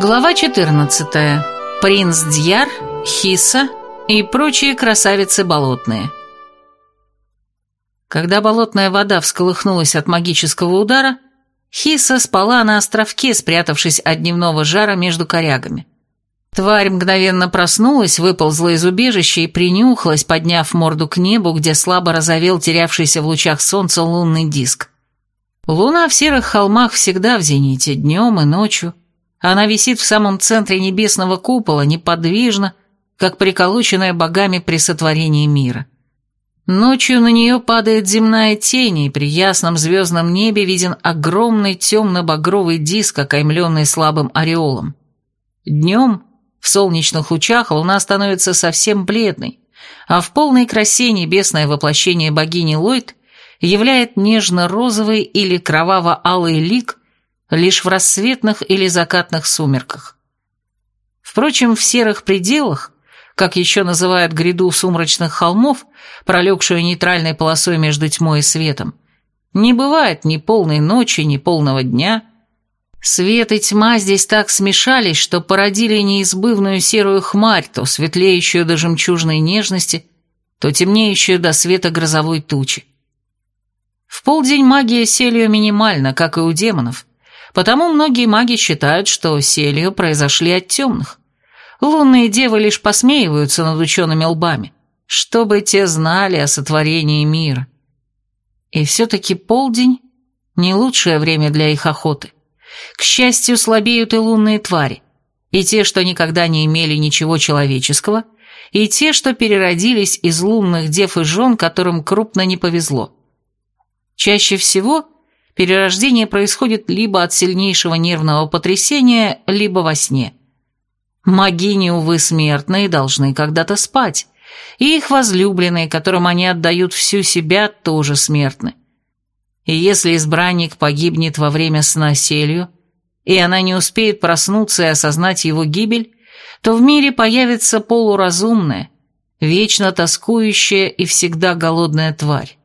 Глава 14. Принц Дьяр, Хиса и прочие красавицы болотные. Когда болотная вода всколыхнулась от магического удара, Хиса спала на островке, спрятавшись от дневного жара между корягами. Тварь мгновенно проснулась, выползла из убежища и принюхалась, подняв морду к небу, где слабо разовел терявшийся в лучах солнца лунный диск. Луна в серых холмах всегда в зените, днем и ночью, она висит в самом центре небесного купола, неподвижно, как приколоченная богами при сотворении мира. Ночью на нее падает земная тень, и при ясном звездном небе виден огромный темно-багровый диск, окаймленный слабым ореолом. Днем, в солнечных лучах, луна становится совсем бледной, а в полной красе небесное воплощение богини Лойд являет нежно-розовый или кроваво-алый лик лишь в рассветных или закатных сумерках. Впрочем, в серых пределах, как еще называют гряду сумрачных холмов, пролегшую нейтральной полосой между тьмой и светом, не бывает ни полной ночи, ни полного дня. Свет и тьма здесь так смешались, что породили неизбывную серую хмарь, то светлеющую до жемчужной нежности, то темнеющую до света грозовой тучи. В полдень магия селью минимальна, как и у демонов, Потому многие маги считают, что селью произошли от темных. Лунные девы лишь посмеиваются над учеными лбами, чтобы те знали о сотворении мира. И все-таки полдень – не лучшее время для их охоты. К счастью, слабеют и лунные твари, и те, что никогда не имели ничего человеческого, и те, что переродились из лунных дев и жен, которым крупно не повезло. Чаще всего – Перерождение происходит либо от сильнейшего нервного потрясения, либо во сне. Магини, увы, смертные, должны когда-то спать, и их возлюбленные, которым они отдают всю себя, тоже смертны. И если избранник погибнет во время сна селью, и она не успеет проснуться и осознать его гибель, то в мире появится полуразумная, вечно тоскующая и всегда голодная тварь.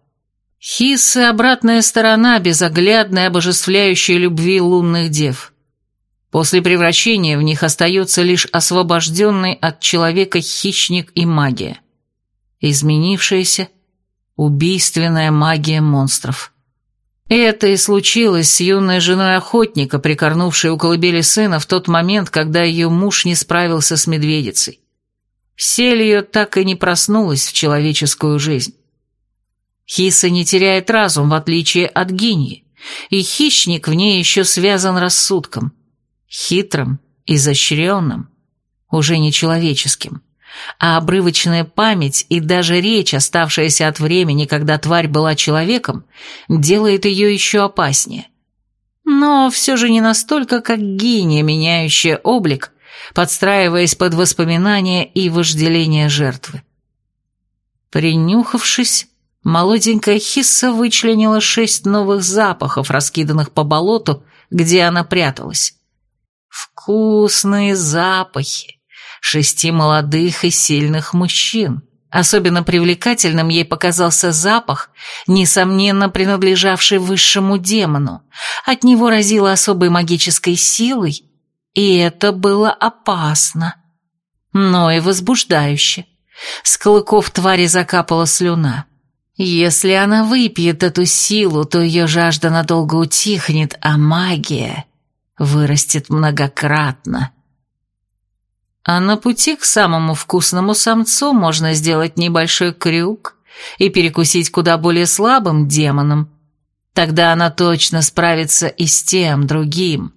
Хиссы — обратная сторона безоглядной обожествляющей любви лунных дев. После превращения в них остается лишь освобожденный от человека хищник и магия. Изменившаяся, убийственная магия монстров. Это и случилось с юной женой охотника, прикорнувшей у колыбели сына в тот момент, когда ее муж не справился с медведицей. Сель ее так и не проснулась в человеческую жизнь. Хиса не теряет разум, в отличие от гиньи, и хищник в ней еще связан рассудком, хитрым, изощренным, уже не человеческим. А обрывочная память и даже речь, оставшаяся от времени, когда тварь была человеком, делает ее еще опаснее. Но все же не настолько, как гиния, меняющая облик, подстраиваясь под воспоминания и вожделение жертвы. Принюхавшись, Молоденькая Хисса вычленила шесть новых запахов, раскиданных по болоту, где она пряталась. Вкусные запахи шести молодых и сильных мужчин. Особенно привлекательным ей показался запах, несомненно принадлежавший высшему демону. От него разило особой магической силой, и это было опасно, но и возбуждающе. С клыков твари закапала слюна. Если она выпьет эту силу, то ее жажда надолго утихнет, а магия вырастет многократно. А на пути к самому вкусному самцу можно сделать небольшой крюк и перекусить куда более слабым демоном. Тогда она точно справится и с тем, другим.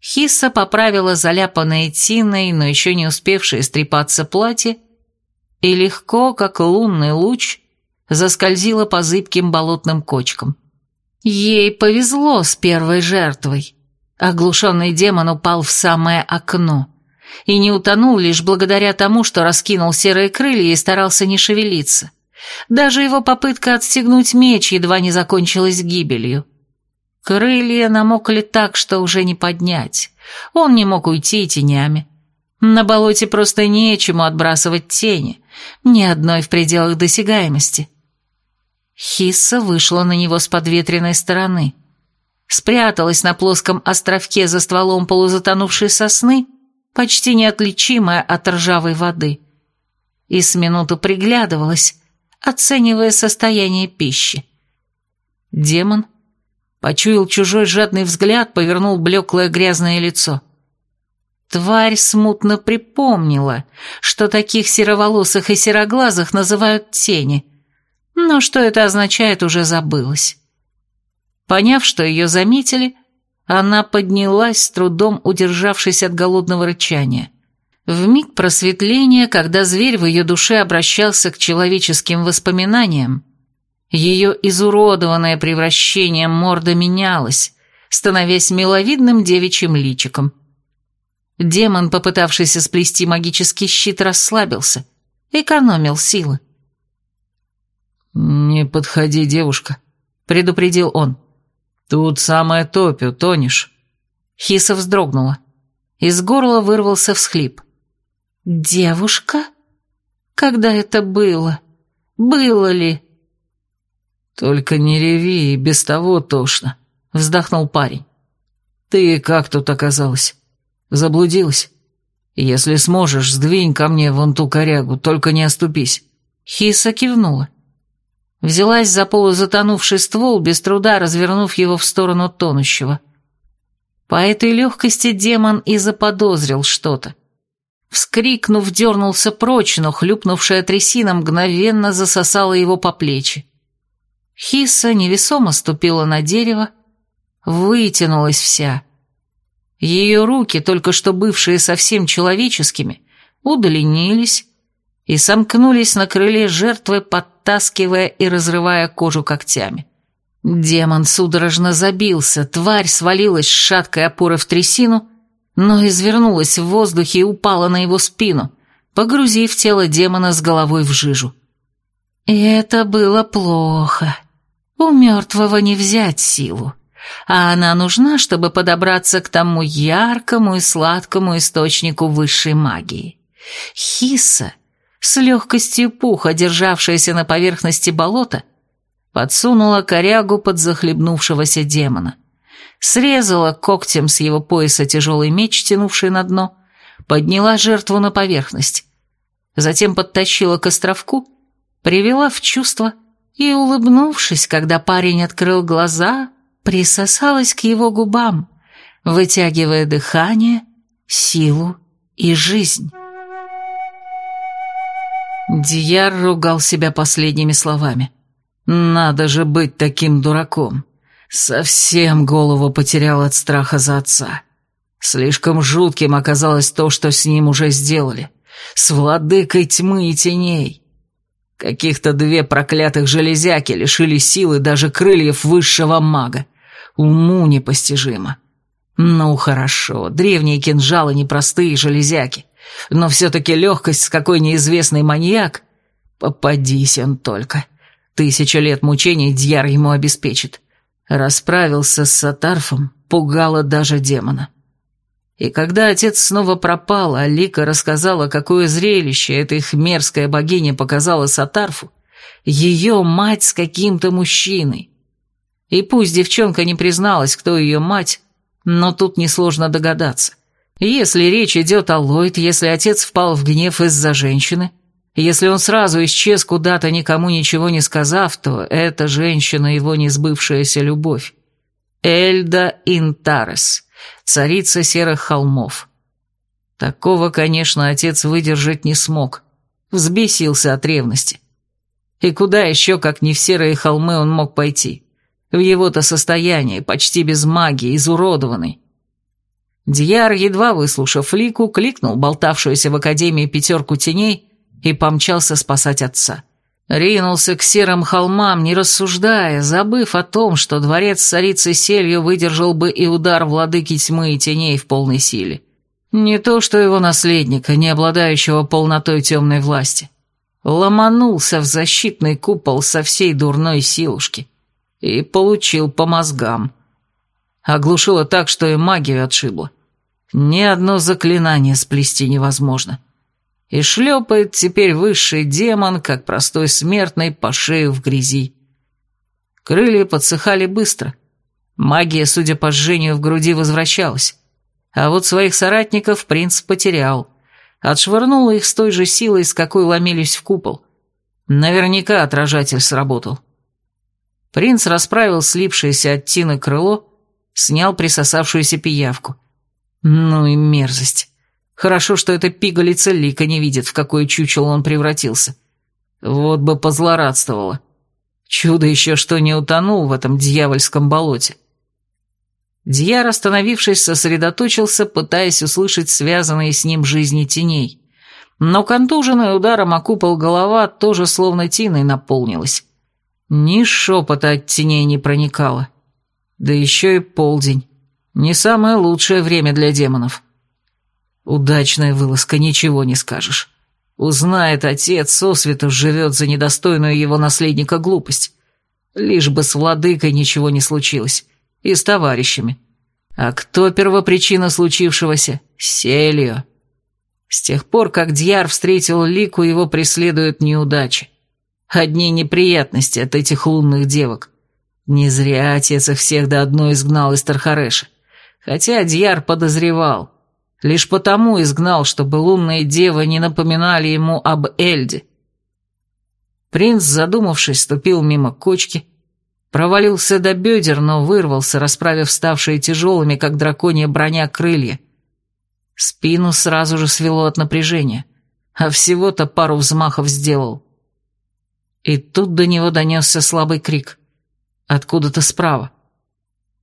Хиса поправила заляпанное тиной, но еще не успевшее стрепаться платье, и легко, как лунный луч, заскользила по зыбким болотным кочкам. Ей повезло с первой жертвой. Оглушенный демон упал в самое окно и не утонул лишь благодаря тому, что раскинул серые крылья и старался не шевелиться. Даже его попытка отстегнуть меч едва не закончилась гибелью. Крылья намокли так, что уже не поднять. Он не мог уйти тенями. На болоте просто нечему отбрасывать тени, ни одной в пределах досягаемости. Хисса вышла на него с подветренной стороны. спряталась на плоском островке за стволом полузатонувшей сосны, почти неотличимая от ржавой воды, и с минуту приглядывалась, оценивая состояние пищи. Демон почуял чужой жадный взгляд, повернул блеклое грязное лицо. Тварь смутно припомнила, что таких сероволосых и сероглазых называют тени, но что это означает, уже забылось. Поняв, что ее заметили, она поднялась, с трудом удержавшись от голодного рычания. В миг просветления, когда зверь в ее душе обращался к человеческим воспоминаниям, ее изуродованное превращение морда менялось, становясь миловидным девичьим личиком. Демон, попытавшийся сплести магический щит, расслабился, экономил силы. «Не подходи, девушка», — предупредил он. «Тут самое топь, утонешь». Хиса вздрогнула. Из горла вырвался всхлип. «Девушка? Когда это было? Было ли?» «Только не реви, и без того тошно», — вздохнул парень. «Ты как тут оказалась? Заблудилась? Если сможешь, сдвинь ко мне вон ту корягу, только не оступись». Хиса кивнула взялась за полузатонувший ствол, без труда развернув его в сторону тонущего. По этой легкости демон и заподозрил что-то. Вскрикнув, дернулся прочь, но хлюпнувшая трясина мгновенно засосала его по плечи. Хисса невесомо ступила на дерево, вытянулась вся. Ее руки, только что бывшие совсем человеческими, удлинились и сомкнулись на крыле жертвы, подтаскивая и разрывая кожу когтями. Демон судорожно забился, тварь свалилась с шаткой опоры в трясину, но извернулась в воздухе и упала на его спину, погрузив тело демона с головой в жижу. И это было плохо. У мертвого не взять силу, а она нужна, чтобы подобраться к тому яркому и сладкому источнику высшей магии. Хиса — с легкостью пуха, державшаяся на поверхности болота, подсунула корягу под захлебнувшегося демона. Срезала когтем с его пояса тяжелый меч, тянувший на дно, подняла жертву на поверхность. Затем подтащила к островку, привела в чувство и, улыбнувшись, когда парень открыл глаза, присосалась к его губам, вытягивая дыхание, силу и жизнь. Дияр ругал себя последними словами. «Надо же быть таким дураком. Совсем голову потерял от страха за отца. Слишком жутким оказалось то, что с ним уже сделали. С владыкой тьмы и теней. Каких-то две проклятых железяки лишили силы даже крыльев высшего мага. Уму непостижимо. Ну хорошо, древние кинжалы непростые железяки но все-таки легкость, с какой неизвестный маньяк... Попадись он только. Тысяча лет мучений Дьяр ему обеспечит. Расправился с Сатарфом, пугало даже демона. И когда отец снова пропал, а Лика рассказала, какое зрелище эта их мерзкая богиня показала Сатарфу, ее мать с каким-то мужчиной. И пусть девчонка не призналась, кто ее мать, но тут несложно догадаться. Если речь идет о Ллойд, если отец впал в гнев из-за женщины, если он сразу исчез куда-то, никому ничего не сказав, то эта женщина его несбывшаяся любовь. Эльда Интарес, царица серых холмов. Такого, конечно, отец выдержать не смог. Взбесился от ревности. И куда еще, как не в серые холмы, он мог пойти? В его-то состоянии, почти без магии, изуродованный. Дьяр, едва выслушав Лику, кликнул болтавшуюся в академии пятерку теней и помчался спасать отца. Ринулся к серым холмам, не рассуждая, забыв о том, что дворец царицы Селью выдержал бы и удар владыки тьмы и теней в полной силе. Не то что его наследника, не обладающего полнотой темной власти. Ломанулся в защитный купол со всей дурной силушки и получил по мозгам. Оглушило так, что и магию отшибло. Ни одно заклинание сплести невозможно. И шлепает теперь высший демон, как простой смертный, по шею в грязи. Крылья подсыхали быстро. Магия, судя по жжению в груди, возвращалась. А вот своих соратников принц потерял. Отшвырнул их с той же силой, с какой ломились в купол. Наверняка отражатель сработал. Принц расправил слипшееся от тины крыло, снял присосавшуюся пиявку. Ну и мерзость. Хорошо, что эта пигалица Лика не видит, в какое чучело он превратился. Вот бы позлорадствовала. Чудо еще, что не утонул в этом дьявольском болоте. Дьяр, остановившись, сосредоточился, пытаясь услышать связанные с ним жизни теней. Но контуженная ударом о купол голова тоже словно тиной наполнилась. Ни шепота от теней не проникало. Да еще и полдень. Не самое лучшее время для демонов. Удачная вылазка, ничего не скажешь. Узнает отец, сосветов живет за недостойную его наследника глупость. Лишь бы с владыкой ничего не случилось. И с товарищами. А кто первопричина случившегося? Селио. С тех пор, как Дьяр встретил Лику, его преследуют неудачи. Одни неприятности от этих лунных девок. Не зря отец их всех до одной изгнал из Тархареша. Хотя Дьяр подозревал. Лишь потому изгнал, чтобы лунные девы не напоминали ему об Эльде. Принц, задумавшись, ступил мимо кочки, провалился до бедер, но вырвался, расправив ставшие тяжелыми, как драконья броня, крылья. Спину сразу же свело от напряжения, а всего-то пару взмахов сделал. И тут до него донесся слабый крик. Откуда-то справа.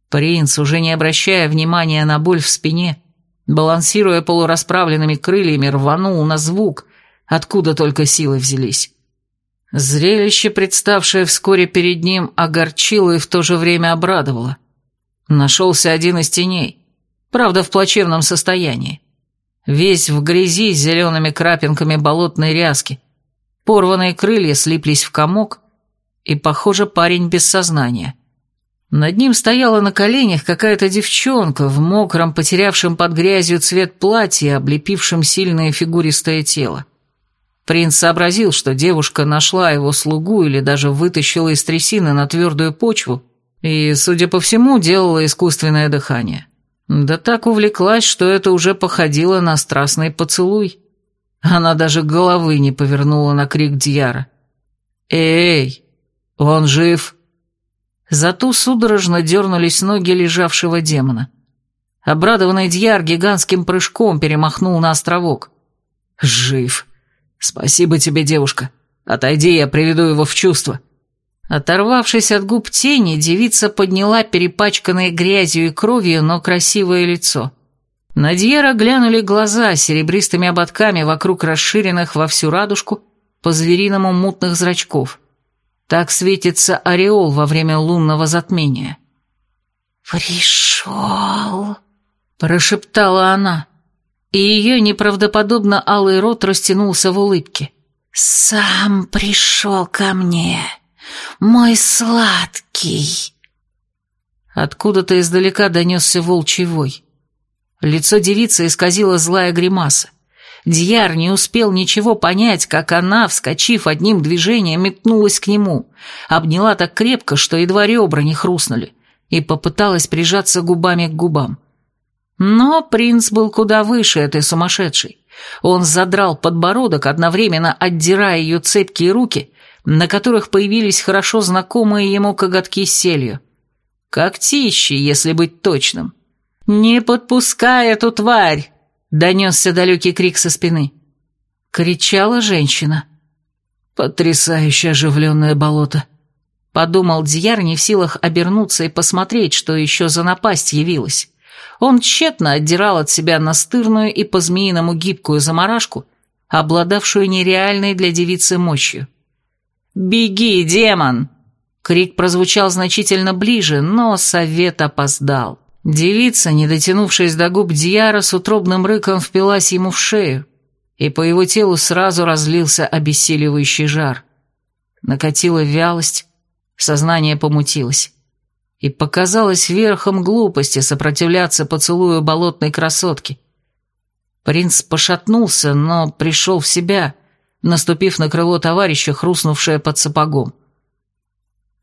Принц, уже не обращая внимания на боль в спине, балансируя полурасправленными крыльями, рванул на звук, откуда только силы взялись. Зрелище, представшее вскоре перед ним, огорчило и в то же время обрадовало. Нашелся один из теней, правда, в плачевном состоянии. Весь в грязи с зелеными крапинками болотной ряски. Порванные крылья слиплись в комок, и, похоже, парень без сознания. Над ним стояла на коленях какая-то девчонка в мокром, потерявшем под грязью цвет платья, облепившем сильное фигуристое тело. Принц сообразил, что девушка нашла его слугу или даже вытащила из трясины на твердую почву и, судя по всему, делала искусственное дыхание. Да так увлеклась, что это уже походило на страстный поцелуй. Она даже головы не повернула на крик Дьяра. «Эй, он жив!» Зато судорожно дернулись ноги лежавшего демона. Обрадованный Дьяр гигантским прыжком перемахнул на островок. «Жив! Спасибо тебе, девушка! Отойди, я приведу его в чувство!» Оторвавшись от губ тени, девица подняла перепачканное грязью и кровью, но красивое лицо. На Дьера глянули глаза серебристыми ободками вокруг расширенных во всю радужку по-звериному мутных зрачков. Так светится ореол во время лунного затмения. «Пришел!» — прошептала она, и ее неправдоподобно алый рот растянулся в улыбке. «Сам пришел ко мне, мой сладкий!» Откуда-то издалека донесся волчий вой. Лицо девицы исказило злая гримаса. Дьяр не успел ничего понять, как она, вскочив одним движением, метнулась к нему, обняла так крепко, что едва ребра не хрустнули, и попыталась прижаться губами к губам. Но принц был куда выше этой сумасшедшей. Он задрал подбородок, одновременно отдирая ее цепкие руки, на которых появились хорошо знакомые ему коготки с селью. Когтищи, если быть точным. «Не подпускай эту тварь!» Донесся далекий крик со спины. Кричала женщина. «Потрясающе оживленное болото!» Подумал Дьяр, не в силах обернуться и посмотреть, что еще за напасть явилась. Он тщетно отдирал от себя настырную и по-змеиному гибкую заморашку, обладавшую нереальной для девицы мощью. «Беги, демон!» Крик прозвучал значительно ближе, но совет опоздал. Девица, не дотянувшись до губ Дьяра, с утробным рыком впилась ему в шею, и по его телу сразу разлился обессиливающий жар. Накатила вялость, сознание помутилось. И показалось верхом глупости сопротивляться поцелую болотной красотки. Принц пошатнулся, но пришел в себя, наступив на крыло товарища, хрустнувшее под сапогом.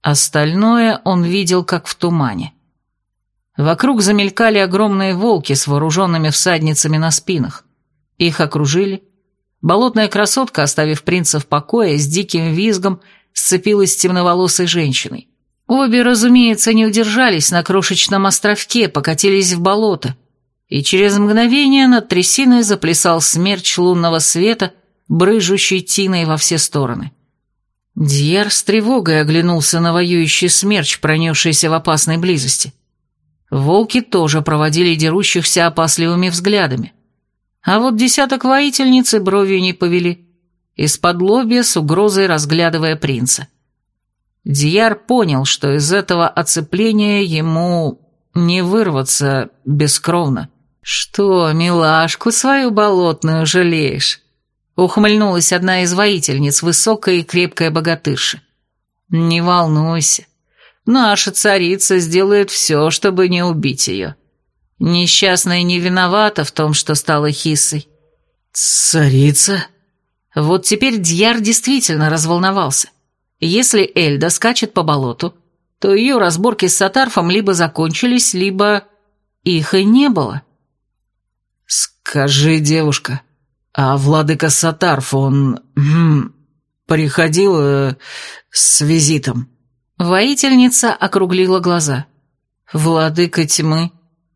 Остальное он видел, как в тумане. Вокруг замелькали огромные волки с вооруженными всадницами на спинах. Их окружили. Болотная красотка, оставив принца в покое, с диким визгом сцепилась с темноволосой женщиной. Обе, разумеется, не удержались на крошечном островке, покатились в болото, и через мгновение над трясиной заплясал смерч лунного света, брыжущий тиной во все стороны. Дьяр с тревогой оглянулся на воюющий смерч, пронесшийся в опасной близости. Волки тоже проводили дерущихся опасливыми взглядами. А вот десяток воительниц и бровью не повели, из-под лобья с угрозой разглядывая принца. Дьяр понял, что из этого оцепления ему не вырваться бескровно. «Что, милашку свою болотную жалеешь?» Ухмыльнулась одна из воительниц, высокая и крепкая богатырша. «Не волнуйся, Наша царица сделает все, чтобы не убить ее. Несчастная не виновата в том, что стала хиссой. Царица? Вот теперь Дьяр действительно разволновался. Если Эльда скачет по болоту, то ее разборки с Сатарфом либо закончились, либо их и не было. «Скажи, девушка, а владыка Сатарф, он... М, приходил э, с визитом?» Воительница округлила глаза. «Владыка тьмы?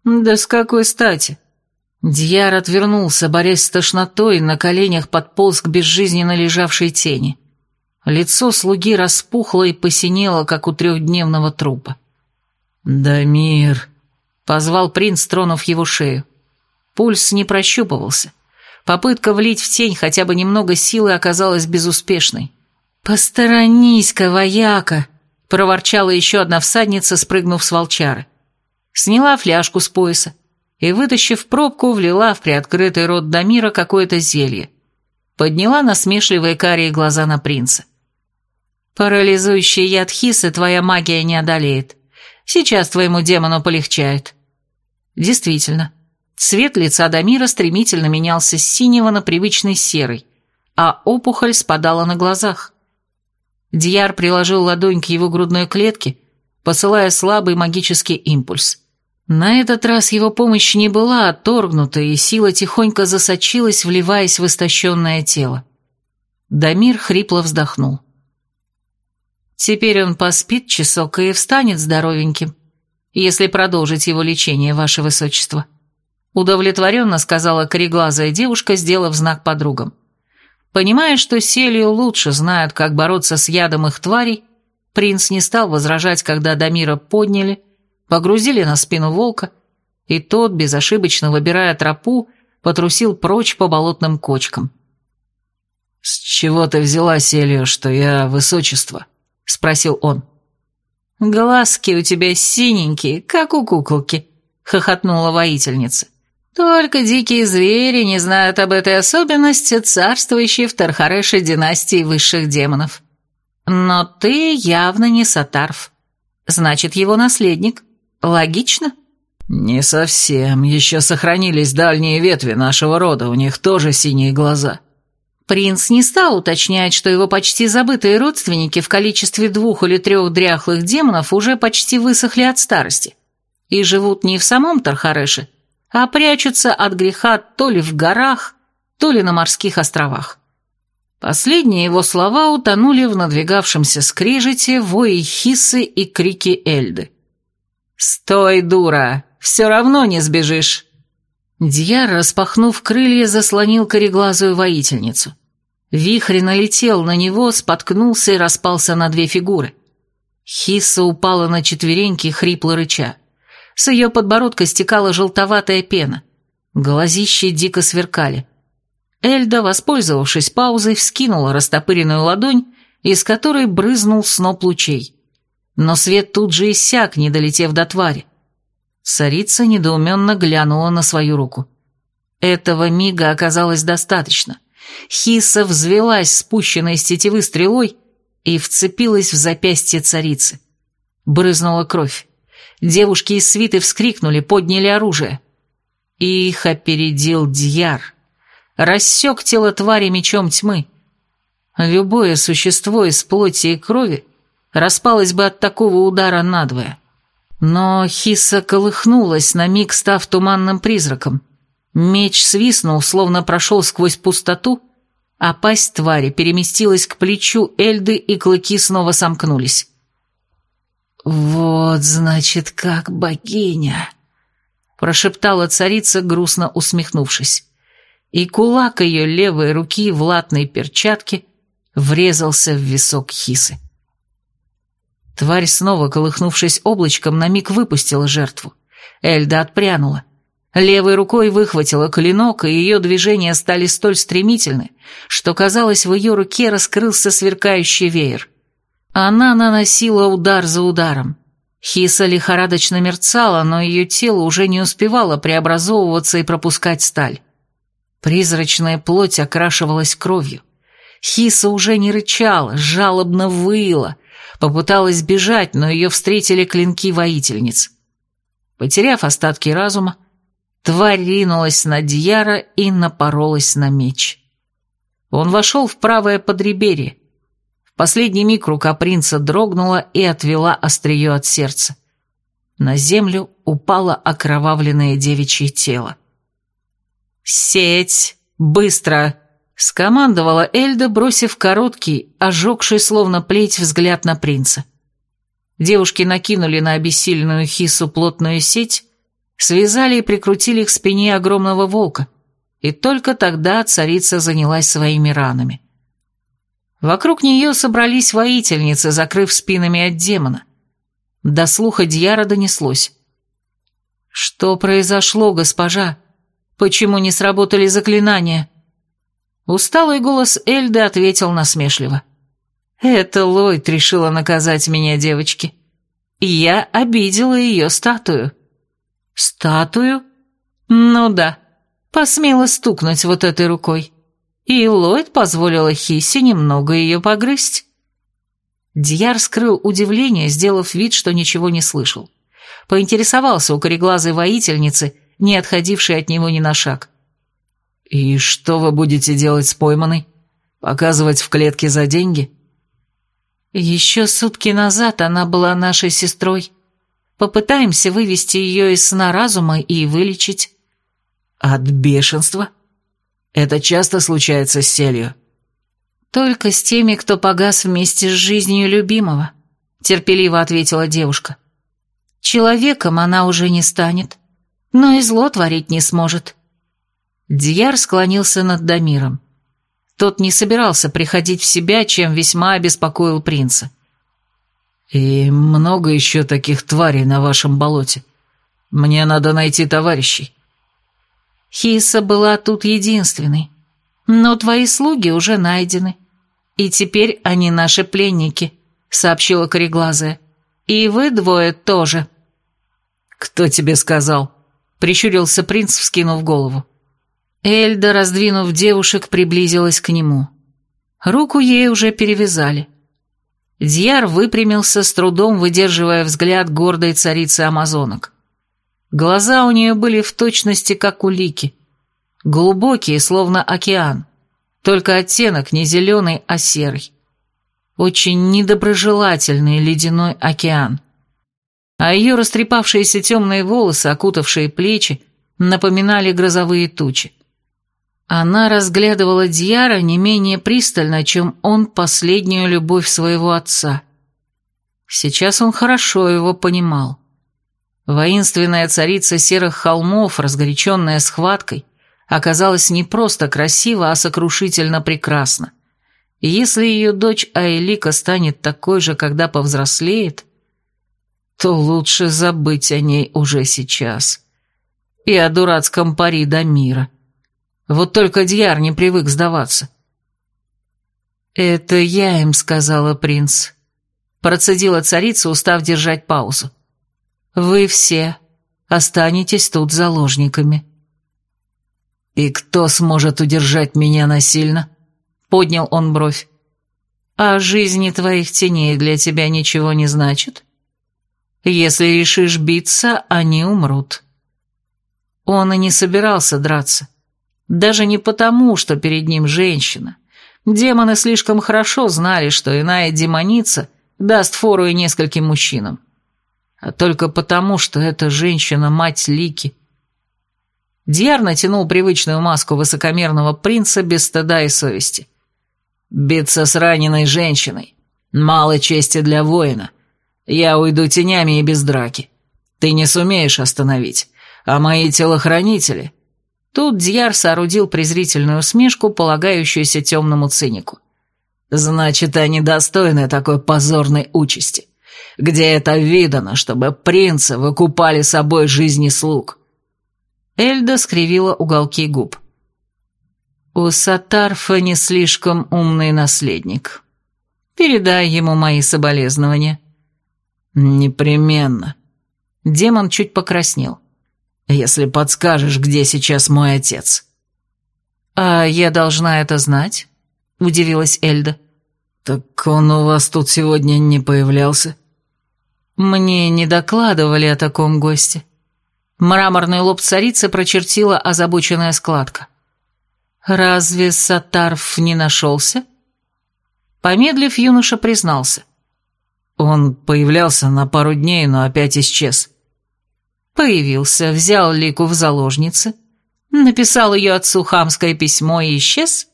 Да с какой стати?» Дьяр отвернулся, борясь с тошнотой, на коленях подполз к безжизненно лежавшей тени. Лицо слуги распухло и посинело, как у трехдневного трупа. «Дамир!» — позвал принц, тронув его шею. Пульс не прощупывался. Попытка влить в тень хотя бы немного силы оказалась безуспешной. «Посторонись-ка, вояка!» Проворчала еще одна всадница, спрыгнув с волчары. Сняла фляжку с пояса и, вытащив пробку, влила в приоткрытый рот Дамира какое-то зелье. Подняла насмешливые карие глаза на принца. «Парализующий яд Хисы твоя магия не одолеет. Сейчас твоему демону полегчает». Действительно, цвет лица Дамира стремительно менялся с синего на привычный серый, а опухоль спадала на глазах. Дьяр приложил ладонь к его грудной клетке, посылая слабый магический импульс. На этот раз его помощь не была отторгнута, и сила тихонько засочилась, вливаясь в истощенное тело. Дамир хрипло вздохнул. «Теперь он поспит часок и встанет здоровеньким, если продолжить его лечение, ваше высочество», удовлетворенно сказала кореглазая девушка, сделав знак подругам. Понимая, что Селию лучше знают, как бороться с ядом их тварей, принц не стал возражать, когда Дамира подняли, погрузили на спину волка, и тот, безошибочно выбирая тропу, потрусил прочь по болотным кочкам. «С чего ты взяла, Селию, что я высочество?» — спросил он. «Глазки у тебя синенькие, как у куколки», — хохотнула воительница. Только дикие звери не знают об этой особенности, царствующей в Тархареше династии высших демонов. Но ты явно не Сатарф. Значит, его наследник. Логично? Не совсем. Еще сохранились дальние ветви нашего рода, у них тоже синие глаза. Принц не стал уточнять, что его почти забытые родственники в количестве двух или трех дряхлых демонов уже почти высохли от старости и живут не в самом Тархареше, а прячутся от греха то ли в горах, то ли на морских островах. Последние его слова утонули в надвигавшемся скрежете, вое хисы и крики Эльды. «Стой, дура! Все равно не сбежишь!» Дьяр, распахнув крылья, заслонил кореглазую воительницу. Вихрь налетел на него, споткнулся и распался на две фигуры. Хисса упала на четвереньки, хрипло рыча. С ее подбородка стекала желтоватая пена. Глазищи дико сверкали. Эльда, воспользовавшись паузой, вскинула растопыренную ладонь, из которой брызнул сноп лучей. Но свет тут же иссяк, не долетев до твари. Царица недоуменно глянула на свою руку. Этого мига оказалось достаточно. Хиса взвелась спущенной с тетивы стрелой и вцепилась в запястье царицы. Брызнула кровь. Девушки из свиты вскрикнули, подняли оружие. Их опередил Дьяр. Рассек тело твари мечом тьмы. Любое существо из плоти и крови распалось бы от такого удара надвое. Но Хиса колыхнулась, на миг став туманным призраком. Меч свистнул, словно прошел сквозь пустоту, а пасть твари переместилась к плечу Эльды, и клыки снова сомкнулись. «Вот, значит, как богиня!» — прошептала царица, грустно усмехнувшись. И кулак ее левой руки в латной перчатке врезался в висок Хисы. Тварь, снова колыхнувшись облачком, на миг выпустила жертву. Эльда отпрянула. Левой рукой выхватила клинок, и ее движения стали столь стремительны, что, казалось, в ее руке раскрылся сверкающий веер. Она наносила удар за ударом. Хиса лихорадочно мерцала, но ее тело уже не успевало преобразовываться и пропускать сталь. Призрачная плоть окрашивалась кровью. Хиса уже не рычала, жалобно выла, Попыталась бежать, но ее встретили клинки воительниц. Потеряв остатки разума, тварь ринулась на Дьяра и напоролась на меч. Он вошел в правое подреберье. Последний миг рука принца дрогнула и отвела острие от сердца. На землю упало окровавленное девичье тело. «Сеть! Быстро!» Скомандовала Эльда, бросив короткий, ожегший словно плеть взгляд на принца. Девушки накинули на обессиленную хису плотную сеть, связали и прикрутили к спине огромного волка, и только тогда царица занялась своими ранами. Вокруг нее собрались воительницы, закрыв спинами от демона. До слуха Дьяра донеслось. «Что произошло, госпожа? Почему не сработали заклинания?» Усталый голос Эльды ответил насмешливо. «Это Ллойд решила наказать меня, девочки. Я обидела ее статую». «Статую?» «Ну да, посмела стукнуть вот этой рукой. И Ллойд позволила Хисе немного ее погрызть». Дьяр скрыл удивление, сделав вид, что ничего не слышал. Поинтересовался у кореглазой воительницы, не отходившей от него ни на шаг. «И что вы будете делать с пойманной? Показывать в клетке за деньги?» «Еще сутки назад она была нашей сестрой. Попытаемся вывести ее из сна разума и вылечить». «От бешенства? Это часто случается с селью?» «Только с теми, кто погас вместе с жизнью любимого», — терпеливо ответила девушка. «Человеком она уже не станет, но и зло творить не сможет». Дьяр склонился над Дамиром. Тот не собирался приходить в себя, чем весьма обеспокоил принца. «И много еще таких тварей на вашем болоте. Мне надо найти товарищей». Хиса была тут единственной. Но твои слуги уже найдены. И теперь они наши пленники», — сообщила Кореглазая. «И вы двое тоже». «Кто тебе сказал?» — прищурился принц, вскинув голову. Эльда, раздвинув девушек, приблизилась к нему. Руку ей уже перевязали. Дьяр выпрямился, с трудом выдерживая взгляд гордой царицы амазонок. Глаза у нее были в точности, как у Лики. Глубокие, словно океан. Только оттенок не зеленый, а серый. Очень недоброжелательный ледяной океан. А ее растрепавшиеся темные волосы, окутавшие плечи, напоминали грозовые тучи. Она разглядывала Дьяра не менее пристально, чем он последнюю любовь своего отца. Сейчас он хорошо его понимал. Воинственная царица серых холмов, разгоряченная схваткой, оказалась не просто красива, а сокрушительно прекрасна. И если ее дочь Аэлика станет такой же, когда повзрослеет, то лучше забыть о ней уже сейчас. И о дурацком пари до мира. Вот только Дьяр не привык сдаваться. «Это я им сказала, принц», — процедила царица, устав держать паузу. «Вы все останетесь тут заложниками». «И кто сможет удержать меня насильно?» — поднял он бровь. «А жизни твоих теней для тебя ничего не значит? Если решишь биться, они умрут». Он и не собирался драться. Даже не потому, что перед ним женщина. Демоны слишком хорошо знали, что иная демоница даст фору и нескольким мужчинам. Только потому, что эта женщина мать Лики. Дьяр натянул привычную маску высокомерного принца без стыда и совести. «Биться с раненой женщиной. Мало чести для воина. Я уйду тенями и без драки. Ты не сумеешь остановить. А мои телохранители...» Тут Дьяр соорудил презрительную усмешку, полагающуюся темному цинику. «Значит, они достойны такой позорной участи. Где это видано, чтобы принцы выкупали собой жизни слуг?» Эльда скривила уголки губ. «У Сатарфа не слишком умный наследник. Передай ему мои соболезнования». «Непременно». Демон чуть покраснел. «Если подскажешь, где сейчас мой отец». «А я должна это знать?» — удивилась Эльда. «Так он у вас тут сегодня не появлялся?» «Мне не докладывали о таком госте». Мраморный лоб царицы прочертила озабоченная складка. «Разве Сатарф не нашелся?» Помедлив, юноша признался. «Он появлялся на пару дней, но опять исчез». Появился, взял Лику в заложницы, написал ее отцу хамское письмо и исчез?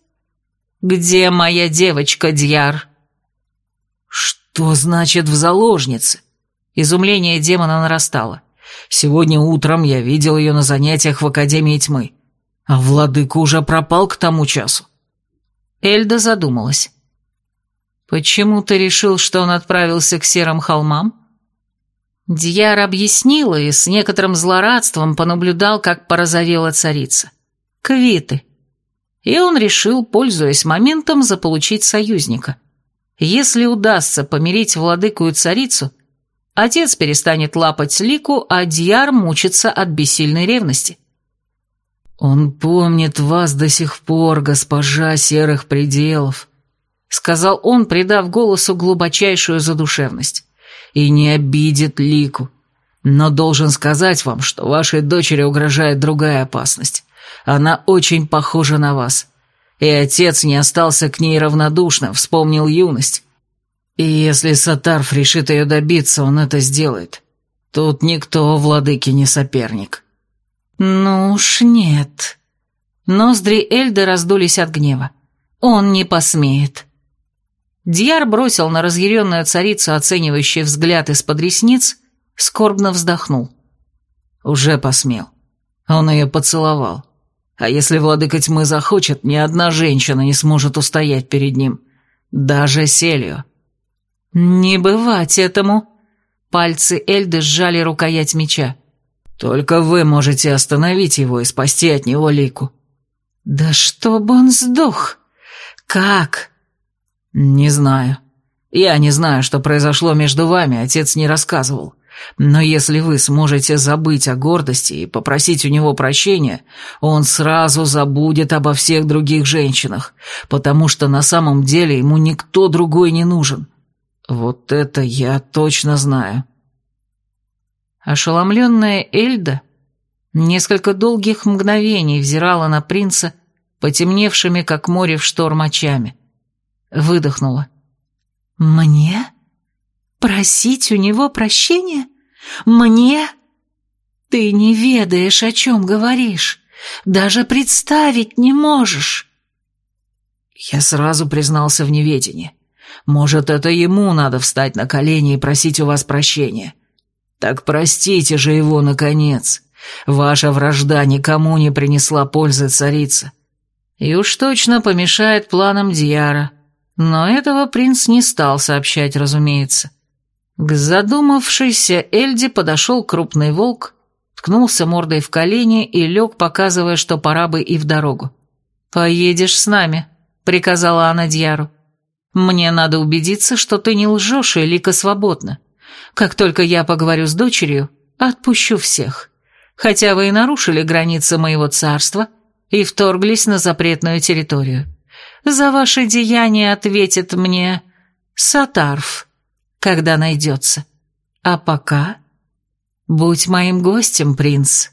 «Где моя девочка, Дьяр?» «Что значит «в заложнице»?» Изумление демона нарастало. Сегодня утром я видел ее на занятиях в Академии Тьмы. А владыка уже пропал к тому часу. Эльда задумалась. «Почему ты решил, что он отправился к Серым холмам?» Дьяр объяснила и с некоторым злорадством понаблюдал, как порозовела царица. «Квиты». И он решил, пользуясь моментом, заполучить союзника. Если удастся помирить владыку и царицу, Отец перестанет лапать Лику, а Дьяр мучится от бессильной ревности. «Он помнит вас до сих пор, госпожа серых пределов», — сказал он, придав голосу глубочайшую задушевность, «и не обидит Лику. Но должен сказать вам, что вашей дочери угрожает другая опасность. Она очень похожа на вас. И отец не остался к ней равнодушным, вспомнил юность. И если Сатарф решит ее добиться, он это сделает. Тут никто владыки не соперник. Ну уж нет. Ноздри Эльды раздулись от гнева. Он не посмеет. Дьяр бросил на разъяренную царицу оценивающий взгляд из-под ресниц, скорбно вздохнул. Уже посмел. Он ее поцеловал. А если владыка тьмы захочет, ни одна женщина не сможет устоять перед ним. Даже Селио. «Не бывать этому!» Пальцы Эльды сжали рукоять меча. «Только вы можете остановить его и спасти от него Лику». «Да чтобы он сдох! Как?» «Не знаю. Я не знаю, что произошло между вами, отец не рассказывал. Но если вы сможете забыть о гордости и попросить у него прощения, он сразу забудет обо всех других женщинах, потому что на самом деле ему никто другой не нужен. Вот это я точно знаю. Ошеломленная Эльда несколько долгих мгновений взирала на принца, потемневшими, как море в шторм очами. Выдохнула. «Мне? Просить у него прощения? Мне? Ты не ведаешь, о чем говоришь. Даже представить не можешь». Я сразу признался в неведении. Может, это ему надо встать на колени и просить у вас прощения. Так простите же его, наконец. Ваша вражда никому не принесла пользы, царица. И уж точно помешает планам Дьяра. Но этого принц не стал сообщать, разумеется. К задумавшейся Эльде подошел крупный волк, ткнулся мордой в колени и лег, показывая, что пора бы и в дорогу. «Поедешь с нами», — приказала она Дьяру. Мне надо убедиться, что ты не лжешь, и Лика свободна. Как только я поговорю с дочерью, отпущу всех. Хотя вы и нарушили границы моего царства и вторглись на запретную территорию. За ваши деяния ответит мне Сатарф, когда найдется. А пока будь моим гостем, принц».